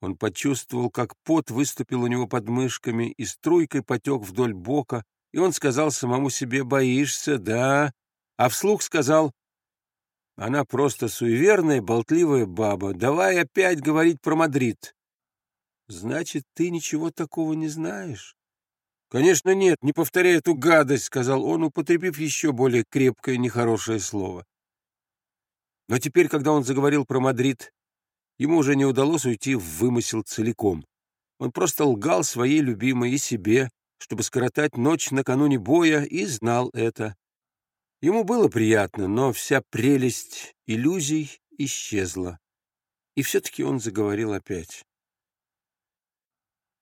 Он почувствовал, как пот выступил у него под мышками и струйкой потек вдоль бока, и он сказал самому себе «боишься, да?» А вслух сказал «она просто суеверная, болтливая баба, давай опять говорить про Мадрид». «Значит, ты ничего такого не знаешь?» «Конечно нет, не повторяй эту гадость», — сказал он, употребив еще более крепкое нехорошее слово. Но теперь, когда он заговорил про Мадрид, ему уже не удалось уйти в вымысел целиком. Он просто лгал своей любимой и себе, чтобы скоротать ночь накануне боя, и знал это. Ему было приятно, но вся прелесть иллюзий исчезла. И все-таки он заговорил опять.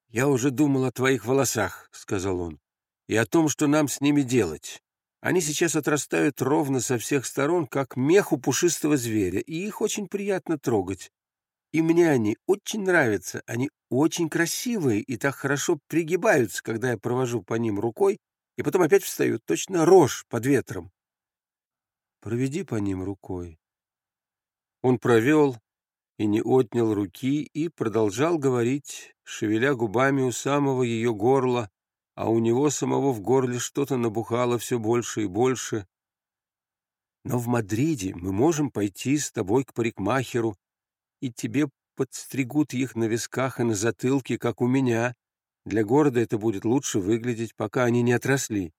«Я уже думал о твоих волосах», — сказал он, — «и о том, что нам с ними делать. Они сейчас отрастают ровно со всех сторон, как мех у пушистого зверя, и их очень приятно трогать. И мне они очень нравятся, они очень красивые и так хорошо пригибаются, когда я провожу по ним рукой, и потом опять встают, точно рожь под ветром. Проведи по ним рукой. Он провел и не отнял руки и продолжал говорить, шевеля губами у самого ее горла, а у него самого в горле что-то набухало все больше и больше. Но в Мадриде мы можем пойти с тобой к парикмахеру, и тебе подстригут их на висках и на затылке, как у меня. Для города это будет лучше выглядеть, пока они не отросли.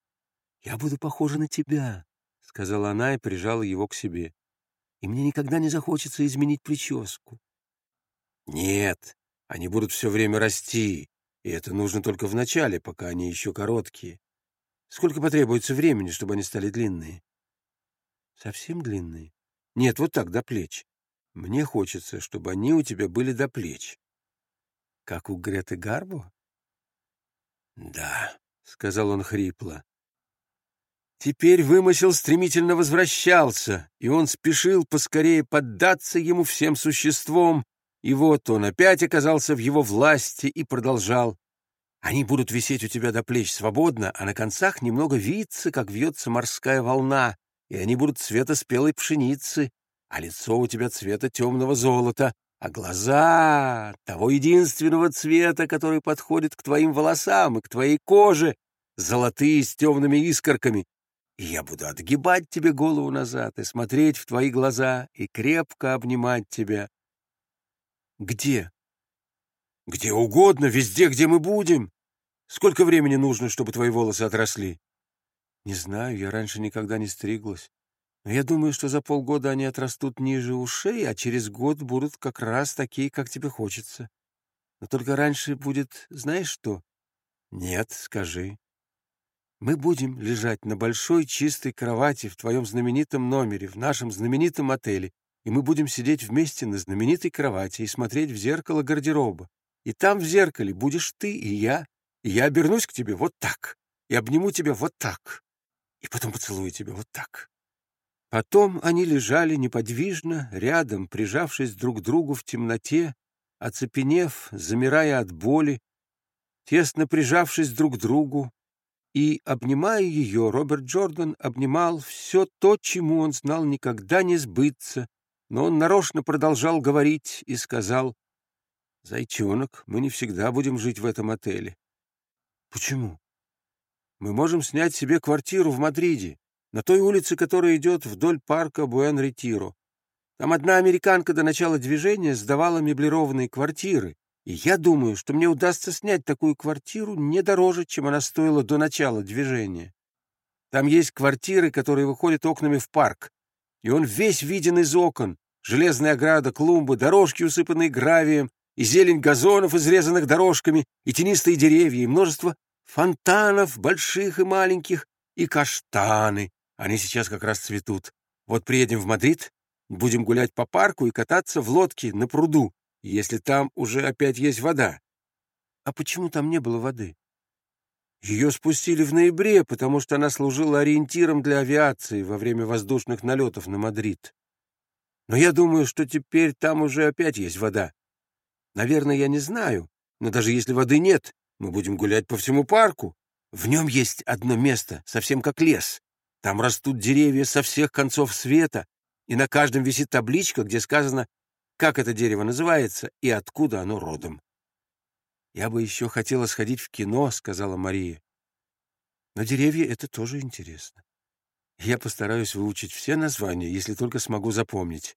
— Я буду похожа на тебя, — сказала она и прижала его к себе. — И мне никогда не захочется изменить прическу. — Нет, они будут все время расти, и это нужно только в начале, пока они еще короткие. Сколько потребуется времени, чтобы они стали длинные? Совсем длинные? Нет, вот так, до плеч. Мне хочется, чтобы они у тебя были до плеч. Как у Греты Гарбо? Да, — сказал он хрипло. Теперь вымысел стремительно возвращался, и он спешил поскорее поддаться ему всем существом, и вот он опять оказался в его власти и продолжал. Они будут висеть у тебя до плеч свободно, а на концах немного виться, как вьется морская волна, и они будут цвета спелой пшеницы, а лицо у тебя цвета темного золота, а глаза того единственного цвета, который подходит к твоим волосам и к твоей коже, золотые с темными искорками. И я буду отгибать тебе голову назад и смотреть в твои глаза и крепко обнимать тебя. Где? Где угодно, везде, где мы будем. Сколько времени нужно, чтобы твои волосы отросли? Не знаю, я раньше никогда не стриглась. Я думаю, что за полгода они отрастут ниже ушей, а через год будут как раз такие, как тебе хочется. Но только раньше будет, знаешь что? Нет, скажи. Мы будем лежать на большой чистой кровати в твоем знаменитом номере, в нашем знаменитом отеле, и мы будем сидеть вместе на знаменитой кровати и смотреть в зеркало гардероба. И там в зеркале будешь ты и я, и я обернусь к тебе вот так, и обниму тебя вот так, и потом поцелую тебя вот так. Потом они лежали неподвижно, рядом, прижавшись друг к другу в темноте, оцепенев, замирая от боли, тесно прижавшись друг к другу, и, обнимая ее, Роберт Джордан обнимал все то, чему он знал никогда не сбыться, но он нарочно продолжал говорить и сказал, «Зайчонок, мы не всегда будем жить в этом отеле». «Почему?» «Мы можем снять себе квартиру в Мадриде, на той улице, которая идет вдоль парка Буэн-Ретиро. Там одна американка до начала движения сдавала меблированные квартиры, и я думаю, что мне удастся снять такую квартиру не дороже, чем она стоила до начала движения. Там есть квартиры, которые выходят окнами в парк, и он весь виден из окон. Железная ограда, клумбы, дорожки, усыпанные гравием, и зелень газонов, изрезанных дорожками, и тенистые деревья, и множество фонтанов, больших и маленьких, и каштаны. Они сейчас как раз цветут. Вот приедем в Мадрид, будем гулять по парку и кататься в лодке на пруду, если там уже опять есть вода. А почему там не было воды? Ее спустили в ноябре, потому что она служила ориентиром для авиации во время воздушных налетов на Мадрид. Но я думаю, что теперь там уже опять есть вода. Наверное, я не знаю, но даже если воды нет, мы будем гулять по всему парку. В нем есть одно место, совсем как лес. Там растут деревья со всех концов света, и на каждом висит табличка, где сказано как это дерево называется и откуда оно родом. «Я бы еще хотела сходить в кино», — сказала Мария. «Но деревья — это тоже интересно. Я постараюсь выучить все названия, если только смогу запомнить.